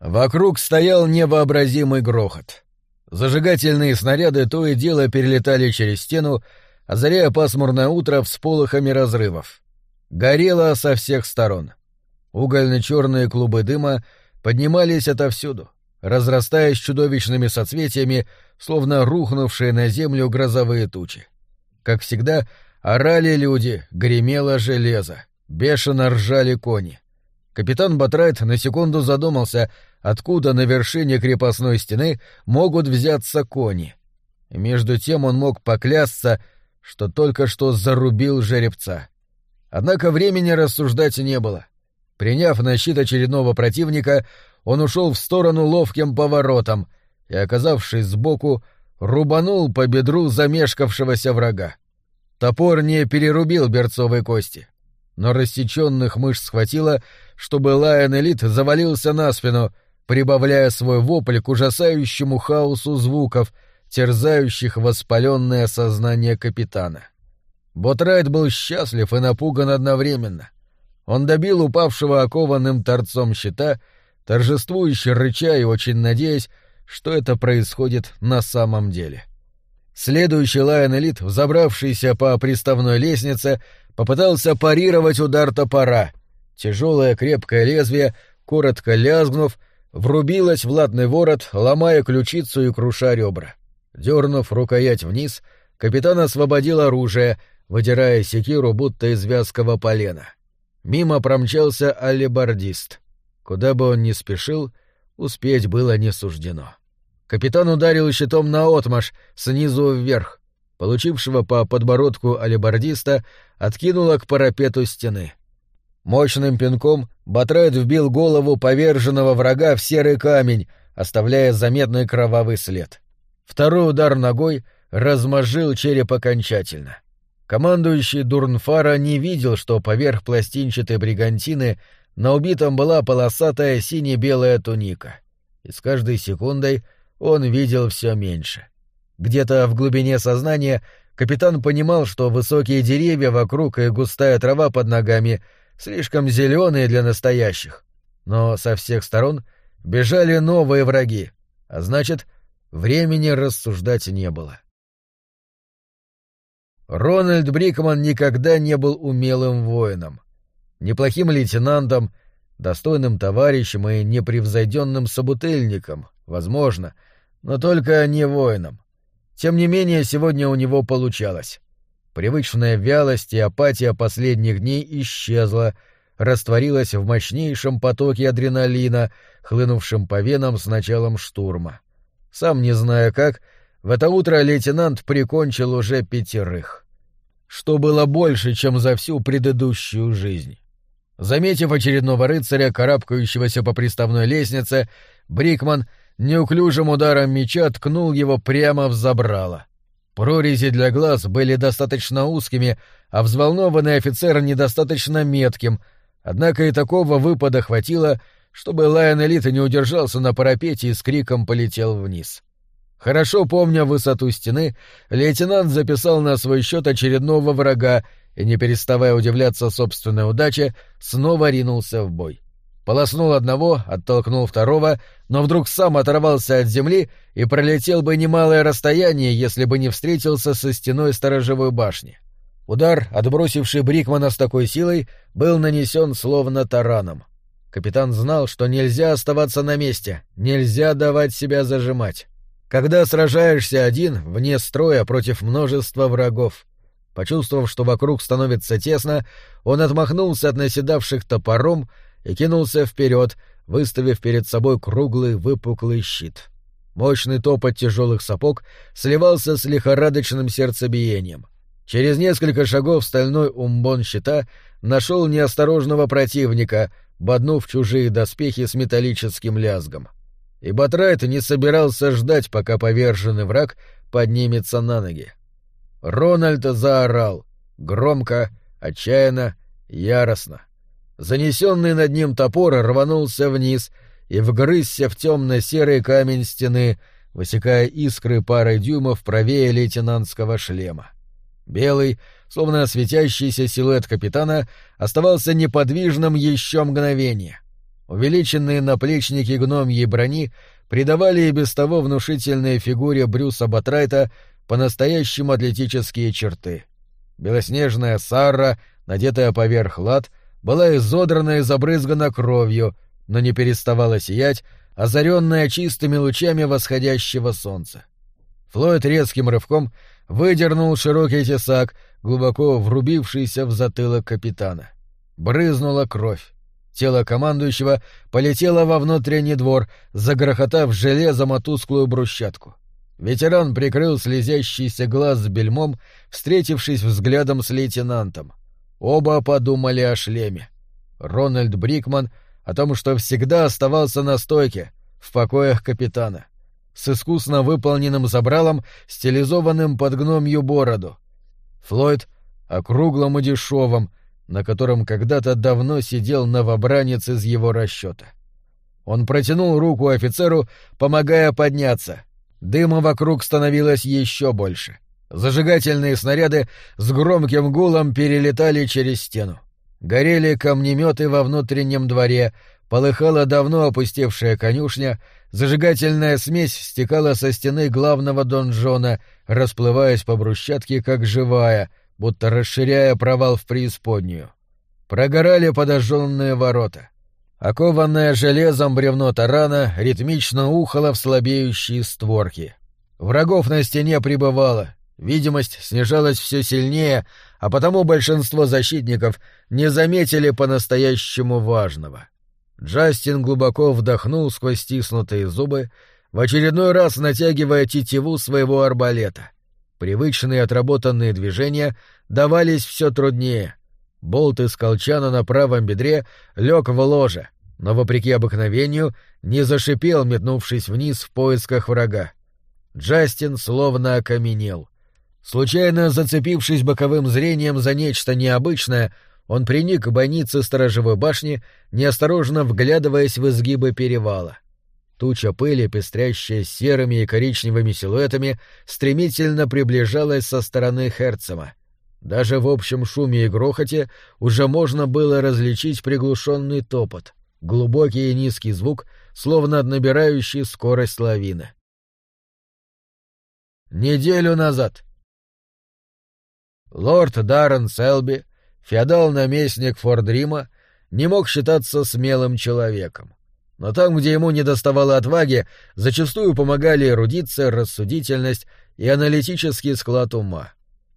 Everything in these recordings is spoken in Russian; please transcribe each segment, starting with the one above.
Вокруг стоял невообразимый грохот. Зажигательные снаряды то и дело перелетали через стену, озаряя пасмурное утро всполохами разрывов. Горело со всех сторон. Угольно-черные клубы дыма поднимались отовсюду, разрастаясь чудовищными соцветиями, словно рухнувшие на землю грозовые тучи. Как всегда, орали люди, гремело железо, бешено ржали кони. Капитан Батрайт на секунду задумался, откуда на вершине крепостной стены могут взяться кони. Между тем он мог поклясться, что только что зарубил жеребца. Однако времени рассуждать не было. Приняв на щит очередного противника, он ушел в сторону ловким поворотом и, оказавшись сбоку, рубанул по бедру замешкавшегося врага. Топор не перерубил берцовой кости но рассеченных мышц схватило, чтобы Лайон Элит завалился на спину, прибавляя свой вопль к ужасающему хаосу звуков, терзающих воспаленное сознание капитана. Ботрайт был счастлив и напуган одновременно. Он добил упавшего окованным торцом щита, торжествующе рыча и очень надеясь, что это происходит на самом деле. Следующий Лайон Элит, взобравшийся по приставной лестнице, попытался парировать удар топора. Тяжелое крепкое лезвие, коротко лязгнув, врубилось в латный ворот, ломая ключицу и круша ребра. Дернув рукоять вниз, капитан освободил оружие, выдирая секиру будто из вязкого полена. Мимо промчался аллебардист. Куда бы он ни спешил, успеть было не суждено. Капитан ударил щитом наотмашь, снизу вверх. Получившего по подбородку алибардиста откинуло к парапету стены. Мощным пинком Батрайт вбил голову поверженного врага в серый камень, оставляя заметный кровавый след. Второй удар ногой размозжил череп окончательно. Командующий Дурнфара не видел, что поверх пластинчатой бригантины на убитом была полосатая сине-белая туника. И с каждой секундой — он видел все меньше. Где-то в глубине сознания капитан понимал, что высокие деревья вокруг и густая трава под ногами слишком зеленые для настоящих. Но со всех сторон бежали новые враги, а значит, времени рассуждать не было. Рональд Брикман никогда не был умелым воином, неплохим лейтенантом, достойным товарищем и непревзойденным собутыльником, возможно — но только не воином. Тем не менее, сегодня у него получалось. Привычная вялость и апатия последних дней исчезла, растворилась в мощнейшем потоке адреналина, хлынувшем по венам с началом штурма. Сам не зная как, в это утро лейтенант прикончил уже пятерых. Что было больше, чем за всю предыдущую жизнь. Заметив очередного рыцаря, карабкающегося по приставной лестнице, Брикман — неуклюжим ударом меча ткнул его прямо в забрало. Прорези для глаз были достаточно узкими, а взволнованный офицер недостаточно метким, однако и такого выпада хватило, чтобы Лайон Элит не удержался на парапете и с криком полетел вниз. Хорошо помня высоту стены, лейтенант записал на свой счет очередного врага и, не переставая удивляться собственной удаче, снова ринулся в бой. Полоснул одного, оттолкнул второго, но вдруг сам оторвался от земли и пролетел бы немалое расстояние, если бы не встретился со стеной сторожевой башни. Удар, отбросивший Брикмана с такой силой, был нанесен словно тараном. Капитан знал, что нельзя оставаться на месте, нельзя давать себя зажимать. Когда сражаешься один, вне строя, против множества врагов. Почувствовав, что вокруг становится тесно, он отмахнулся от наседавших топором, и кинулся вперед, выставив перед собой круглый выпуклый щит. Мощный топот тяжелых сапог сливался с лихорадочным сердцебиением. Через несколько шагов стальной умбон щита нашел неосторожного противника, боднув чужие доспехи с металлическим лязгом. И Батрайт не собирался ждать, пока поверженный враг поднимется на ноги. Рональд заорал, громко, отчаянно, яростно. Занесенный над ним топор рванулся вниз и вгрызся в темно-серый камень стены, высекая искры парой дюймов правее лейтенантского шлема. Белый, словно светящийся силуэт капитана, оставался неподвижным еще мгновение. Увеличенные наплечники гномьей брони придавали и без того внушительной фигуре Брюса Батрайта по-настоящему атлетические черты. Белоснежная сарра, надетая поверх лад, была изодрана и забрызгана кровью, но не переставала сиять, озаренная чистыми лучами восходящего солнца. Флойд резким рывком выдернул широкий тесак, глубоко врубившийся в затылок капитана. Брызнула кровь. Тело командующего полетело во внутренний двор, загрохотав железом о тусклую брусчатку. Ветеран прикрыл слезящийся глаз с бельмом, встретившись взглядом с лейтенантом. Оба подумали о шлеме. Рональд Брикман о том, что всегда оставался на стойке, в покоях капитана, с искусно выполненным забралом, стилизованным под гномью бороду. Флойд о круглом и дешевом, на котором когда-то давно сидел новобранец из его расчета. Он протянул руку офицеру, помогая подняться. Дыма вокруг становилось еще больше. Зажигательные снаряды с громким гулом перелетали через стену. Горели камнеметы во внутреннем дворе, полыхала давно опустевшая конюшня, зажигательная смесь стекала со стены главного донжона, расплываясь по брусчатке как живая, будто расширяя провал в преисподнюю. Прогорали подожженные ворота. Окованное железом бревно тарана ритмично ухало в слабеющие створки. Врагов на стене прибывало, видимость снижалась все сильнее, а потому большинство защитников не заметили по-настоящему важного. Джастин глубоко вдохнул сквозь стиснутые зубы, в очередной раз натягивая тетиву своего арбалета. Привычные отработанные движения давались все труднее. Болт из колчана на правом бедре лег в ложе, но, вопреки обыкновению, не зашипел, метнувшись вниз в поисках врага. Джастин словно окаменел. Случайно зацепившись боковым зрением за нечто необычное, он приник к бойнице сторожевой башни, неосторожно вглядываясь в изгибы перевала. Туча пыли, пестрящая серыми и коричневыми силуэтами, стремительно приближалась со стороны Херцема. Даже в общем шуме и грохоте уже можно было различить приглушенный топот, глубокий и низкий звук, словно набирающий скорость лавины. Неделю назад. Лорд Даррен Селби феодал-наместник Фордрима не мог считаться смелым человеком. Но там, где ему недоставало отваги, зачастую помогали эрудиция, рассудительность и аналитический склад ума.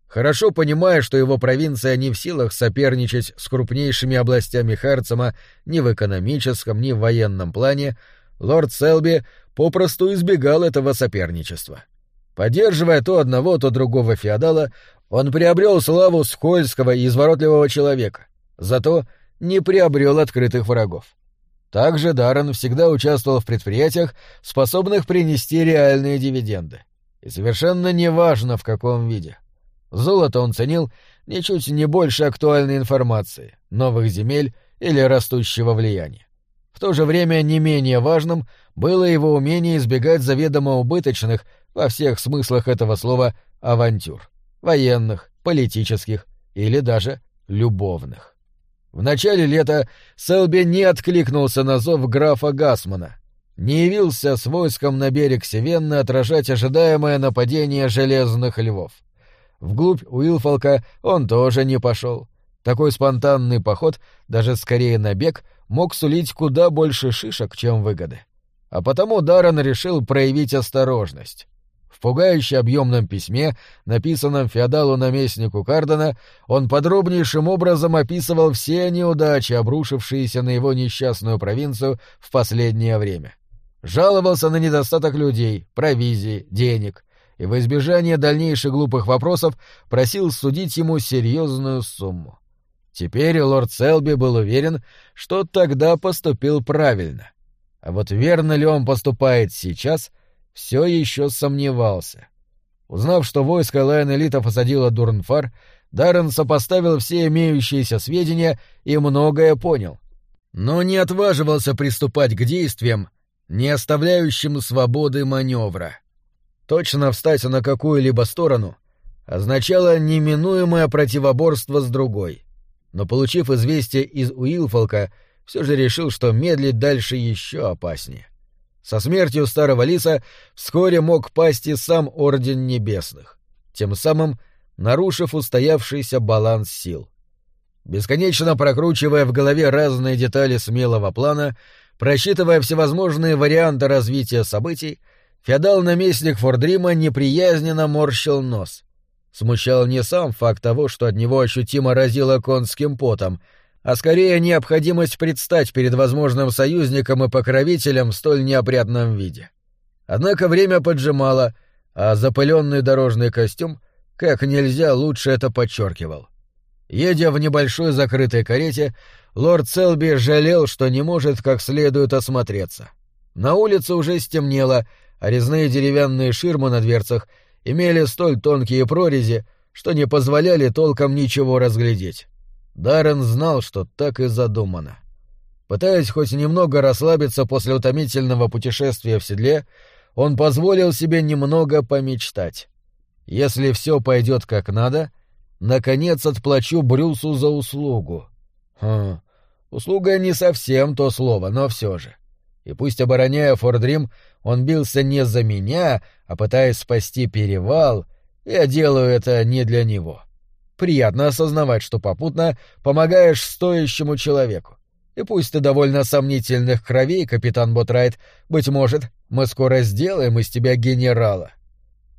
Хорошо понимая, что его провинция не в силах соперничать с крупнейшими областями Харцема ни в экономическом, ни в военном плане, лорд Селби попросту избегал этого соперничества. Поддерживая то одного, то другого феодала, он приобрел славу скользкого и изворотливого человека, зато не приобрел открытых врагов. Также Даррен всегда участвовал в предприятиях, способных принести реальные дивиденды. И совершенно неважно, в каком виде. Золото он ценил ничуть не больше актуальной информации, новых земель или растущего влияния. В то же время не менее важным было его умение избегать заведомо убыточных, во всех смыслах этого слова, авантюр военных, политических или даже любовных. В начале лета Селби не откликнулся на зов графа Гасмана, не явился с войском на берег Севенны отражать ожидаемое нападение железных львов. Вглубь Уилфолка он тоже не пошел. Такой спонтанный поход, даже скорее набег, мог сулить куда больше шишек, чем выгоды. А потому Даррен решил проявить осторожность пугающе объемном письме, написанном феодалу-наместнику Кардена, он подробнейшим образом описывал все неудачи, обрушившиеся на его несчастную провинцию в последнее время. Жаловался на недостаток людей, провизии, денег, и в избежание дальнейших глупых вопросов просил судить ему серьезную сумму. Теперь лорд Селби был уверен, что тогда поступил правильно. А вот верно ли он поступает сейчас — все еще сомневался. Узнав, что войско Лайон-Элитов осадило Дурнфар, Даррен сопоставил все имеющиеся сведения и многое понял. Но не отваживался приступать к действиям, не оставляющим свободы маневра. Точно встать на какую-либо сторону означало неминуемое противоборство с другой. Но получив известие из Уилфолка, все же решил, что медлить дальше еще опаснее. Со смертью старого лиса вскоре мог пасть и сам Орден Небесных, тем самым нарушив устоявшийся баланс сил. Бесконечно прокручивая в голове разные детали смелого плана, просчитывая всевозможные варианты развития событий, феодал-наместник Фордрима неприязненно морщил нос. Смущал не сам факт того, что от него ощутимо разило конским потом, а скорее необходимость предстать перед возможным союзником и покровителем в столь неопрятном виде. Однако время поджимало, а запыленный дорожный костюм как нельзя лучше это подчеркивал. Едя в небольшой закрытой карете, лорд Селби жалел, что не может как следует осмотреться. На улице уже стемнело, а резные деревянные ширмы на дверцах имели столь тонкие прорези, что не позволяли толком ничего разглядеть. Даррен знал, что так и задумано. Пытаясь хоть немного расслабиться после утомительного путешествия в седле, он позволил себе немного помечтать. Если все пойдет как надо, наконец отплачу Брюсу за услугу. Хм, услуга не совсем то слово, но все же. И пусть, обороняя Фордрим, он бился не за меня, а пытаясь спасти перевал, я делаю это не для него. Приятно осознавать, что попутно помогаешь стоящему человеку. И пусть ты довольно сомнительных кровей, капитан Ботрайт, быть может, мы скоро сделаем из тебя генерала.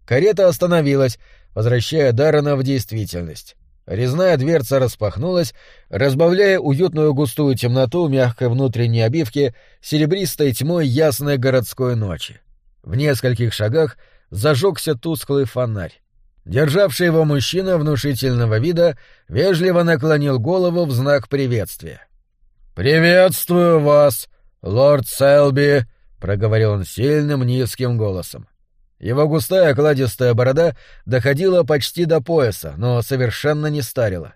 Карета остановилась, возвращая Даррена в действительность. Резная дверца распахнулась, разбавляя уютную густую темноту мягкой внутренней обивки серебристой тьмой ясной городской ночи. В нескольких шагах зажегся тусклый фонарь. Державший его мужчина внушительного вида вежливо наклонил голову в знак приветствия. «Приветствую вас, лорд Селби», — проговорил он сильным низким голосом. Его густая окладистая борода доходила почти до пояса, но совершенно не старила.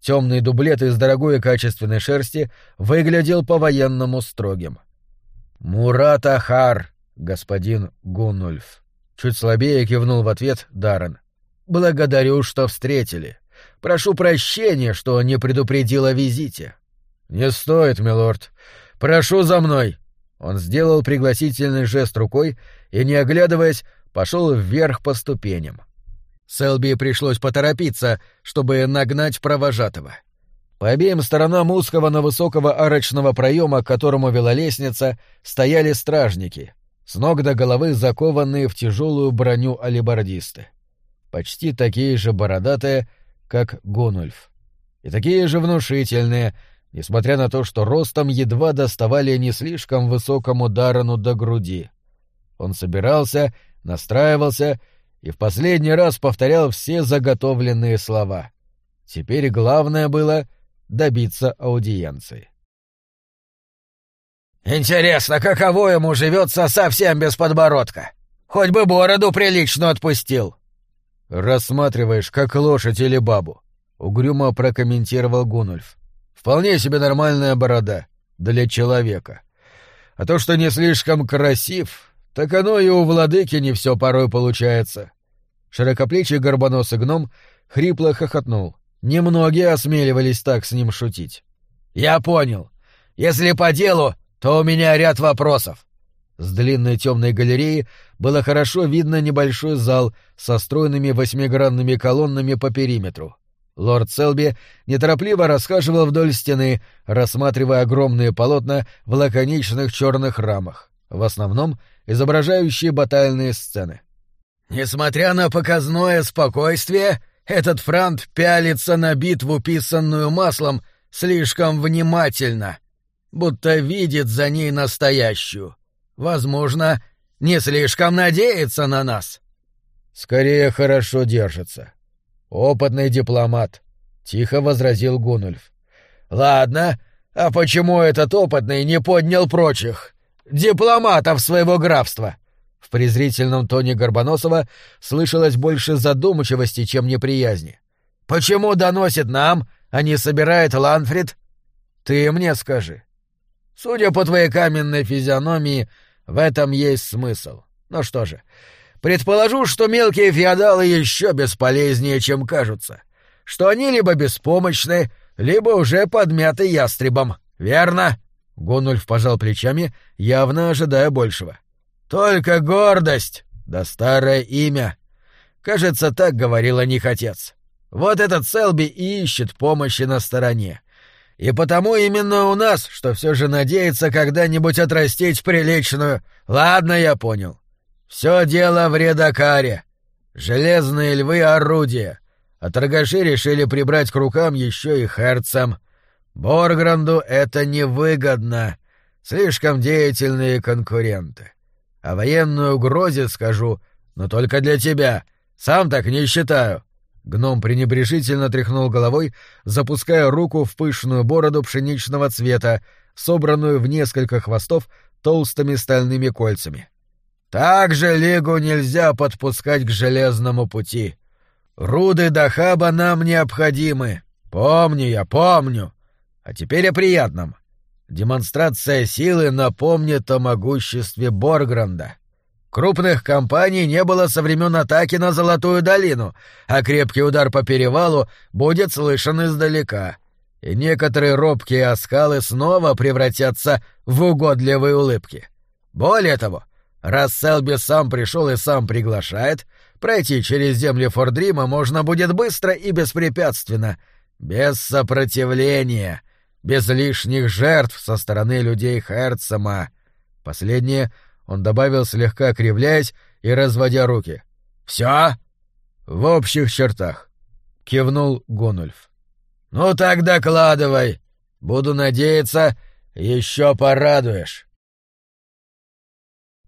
Темный дублет из дорогой качественной шерсти выглядел по-военному строгим. «Мурат Ахар, господин Гунульф», — чуть слабее кивнул в ответ Даррен. «Благодарю, что встретили. Прошу прощения, что не предупредил о визите». «Не стоит, милорд. Прошу за мной». Он сделал пригласительный жест рукой и, не оглядываясь, пошел вверх по ступеням. Селби пришлось поторопиться, чтобы нагнать провожатого. По обеим сторонам узкого, но высокого арочного проема, к которому вела лестница, стояли стражники, с ног до головы закованные в тяжелую броню алибардисты. Почти такие же бородатые, как Гонульф. И такие же внушительные, несмотря на то, что ростом едва доставали не слишком высокому Дарану до груди. Он собирался настраивался и в последний раз повторял все заготовленные слова. Теперь главное было добиться аудиенции. «Интересно, каково ему живется совсем без подбородка? Хоть бы бороду прилично отпустил!» «Рассматриваешь, как лошадь или бабу», — угрюмо прокомментировал Гунульф. «Вполне себе нормальная борода для человека. А то, что не слишком красив, так оно и у владыки не все порой получается. Широкоплечий горбоносый гном хрипло хохотнул. Немногие осмеливались так с ним шутить. «Я понял. Если по делу, то у меня ряд вопросов». С длинной темной галереи было хорошо видно небольшой зал со стройными восьмигранными колоннами по периметру. Лорд Селби неторопливо расхаживал вдоль стены, рассматривая огромные полотна в лаконичных черных рамах в основном изображающие батальные сцены. «Несмотря на показное спокойствие, этот франт пялится на битву, писанную маслом, слишком внимательно, будто видит за ней настоящую. Возможно, не слишком надеется на нас». «Скорее хорошо держится. Опытный дипломат», — тихо возразил Гунульф. «Ладно, а почему этот опытный не поднял прочих? дипломатов своего графства. В презрительном тоне Горбоносова слышалось больше задумчивости, чем неприязни. «Почему доносит нам, а не собирает Ланфрид? Ты мне скажи. Судя по твоей каменной физиономии, в этом есть смысл. Ну что же, предположу, что мелкие феодалы еще бесполезнее, чем кажутся. Что они либо беспомощны, либо уже подмяты ястребом. Верно?» Гонульф пожал плечами, явно ожидая большего. «Только гордость, да старое имя. Кажется, так говорил о них отец. Вот этот Селби и ищет помощи на стороне. И потому именно у нас, что все же надеется когда-нибудь отрастить приличную. Ладно, я понял. Все дело в редакаре. Железные львы — орудия. А торгаши решили прибрать к рукам еще и Херцем. Боргранду это невыгодно. Слишком деятельные конкуренты. А военную угрозе скажу, но только для тебя. Сам так не считаю. Гном пренебрежительно тряхнул головой, запуская руку в пышную бороду пшеничного цвета, собранную в несколько хвостов толстыми стальными кольцами. Так же Лигу нельзя подпускать к железному пути. Руды Дахаба нам необходимы. Помню я, помню. А теперь о приятном. Демонстрация силы напомнит о могуществе Боргранда. Крупных компаний не было со времен атаки на Золотую долину, а крепкий удар по перевалу будет слышен издалека. И некоторые робкие оскалы снова превратятся в угодливые улыбки. Более того, раз Селби сам пришел и сам приглашает, пройти через земли Фордрима можно будет быстро и беспрепятственно, без сопротивления, без лишних жертв со стороны людей Херцема. Последнее он добавил, слегка кривляясь и разводя руки. «Все?» «В общих чертах», — кивнул Гонульф. «Ну так докладывай. Буду надеяться, еще порадуешь».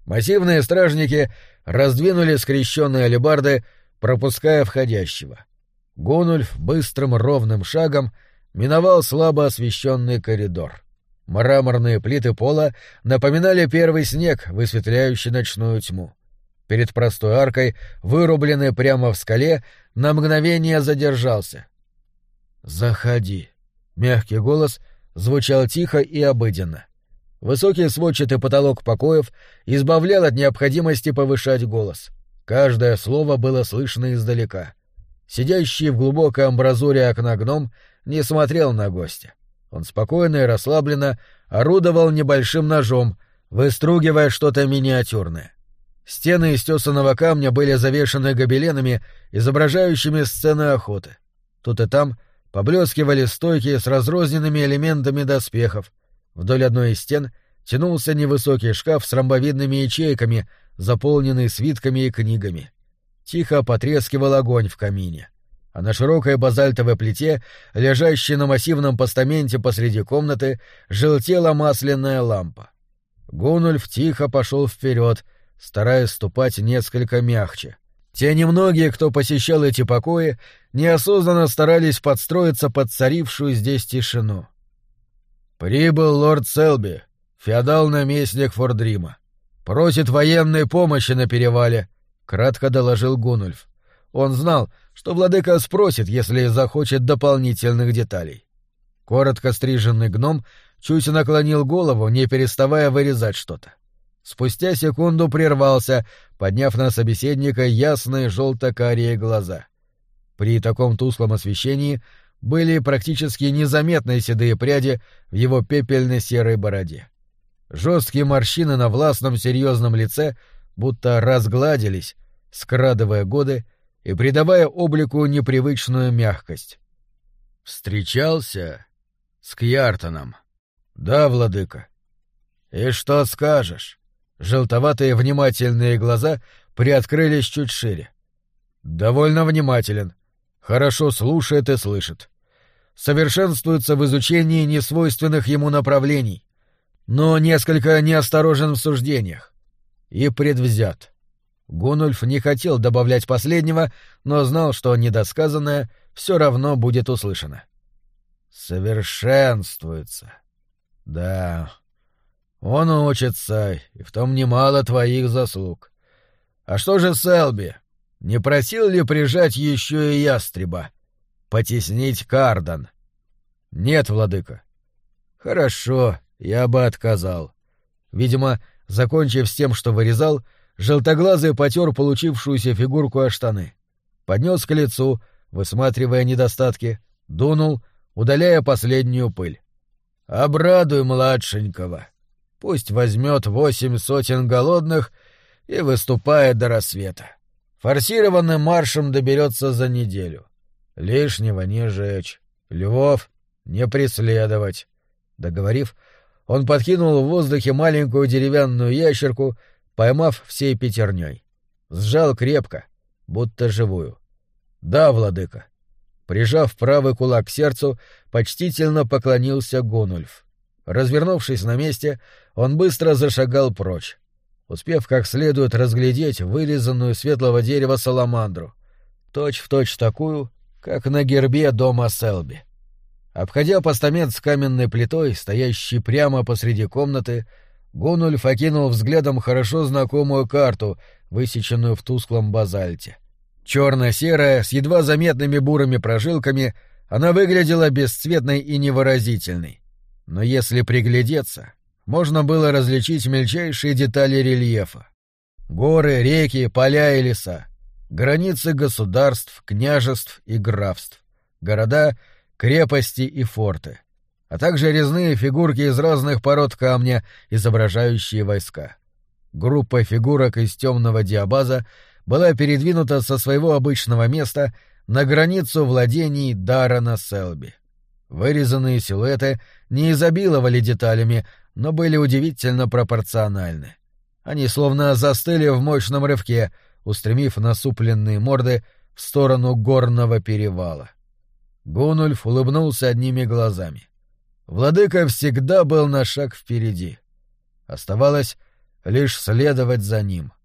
Массивные стражники раздвинули скрещенные алебарды, пропуская входящего. Гонульф быстрым ровным шагом миновал слабо освещенный коридор. Мраморные плиты пола напоминали первый снег, высветляющий ночную тьму. Перед простой аркой, вырубленной прямо в скале, на мгновение задержался. «Заходи». Мягкий голос звучал тихо и обыденно. Высокий сводчатый потолок покоев избавлял от необходимости повышать голос. Каждое слово было слышно издалека. Сидящий в глубокой амбразуре окна гном не смотрел на гостя. Он спокойно и расслабленно орудовал небольшим ножом, выстругивая что-то миниатюрное. Стены из тесаного камня были завешаны гобеленами, изображающими сцены охоты. Тут и там поблескивали стойки с разрозненными элементами доспехов. Вдоль одной из стен тянулся невысокий шкаф с ромбовидными ячейками, заполненный свитками и книгами. Тихо потрескивал огонь в камине а на широкой базальтовой плите, лежащей на массивном постаменте посреди комнаты, желтела масляная лампа. Гунульф тихо пошел вперед, стараясь ступать несколько мягче. Те немногие, кто посещал эти покои, неосознанно старались подстроиться под царившую здесь тишину. «Прибыл лорд Селби, феодал-наместник Фордрима. Просит военной помощи на перевале», — кратко доложил Гунульф. Он знал, что владыка спросит, если захочет дополнительных деталей. Коротко стриженный гном чуть наклонил голову, не переставая вырезать что-то. Спустя секунду прервался, подняв на собеседника ясные желто-карие глаза. При таком тусклом освещении были практически незаметные седые пряди в его пепельно-серой бороде. Жесткие морщины на властном серьезном лице будто разгладились, скрадывая годы и придавая облику непривычную мягкость. «Встречался с Кьяртоном?» «Да, владыка». «И что скажешь?» Желтоватые внимательные глаза приоткрылись чуть шире. «Довольно внимателен. Хорошо слушает и слышит. Совершенствуется в изучении несвойственных ему направлений, но несколько неосторожен в суждениях и предвзят. Гунульф не хотел добавлять последнего, но знал, что недосказанное все равно будет услышано. «Совершенствуется. Да. Он учится, и в том немало твоих заслуг. А что же Селби? Не просил ли прижать еще и ястреба? Потеснить Кардан?» «Нет, владыка». «Хорошо, я бы отказал». Видимо, закончив с тем, что вырезал, — Желтоглазый потер получившуюся фигурку о штаны. Поднес к лицу, высматривая недостатки, дунул, удаляя последнюю пыль. Обрадуй младшенького. Пусть возьмет восемь сотен голодных и выступает до рассвета. Форсированным маршем доберется за неделю. Лишнего не жечь. Львов не преследовать. Договорив, он подкинул в воздухе маленькую деревянную ящерку, поймав всей пятерней. Сжал крепко, будто живую. «Да, владыка». Прижав правый кулак к сердцу, почтительно поклонился Гонульф. Развернувшись на месте, он быстро зашагал прочь, успев как следует разглядеть вырезанную светлого дерева саламандру, точь-в-точь точь такую, как на гербе дома Селби. Обходя постамент с каменной плитой, стоящий прямо посреди комнаты, Гунульф окинул взглядом хорошо знакомую карту, высеченную в тусклом базальте. Черно-серая, с едва заметными бурыми прожилками, она выглядела бесцветной и невыразительной. Но если приглядеться, можно было различить мельчайшие детали рельефа. Горы, реки, поля и леса, границы государств, княжеств и графств, города, крепости и форты, а также резные фигурки из разных пород камня, изображающие войска. Группа фигурок из темного диабаза была передвинута со своего обычного места на границу владений Дарана Селби. Вырезанные силуэты не изобиловали деталями, но были удивительно пропорциональны. Они словно застыли в мощном рывке, устремив насупленные морды в сторону горного перевала. Гунульф улыбнулся одними глазами. Владыка всегда был на шаг впереди. Оставалось лишь следовать за ним —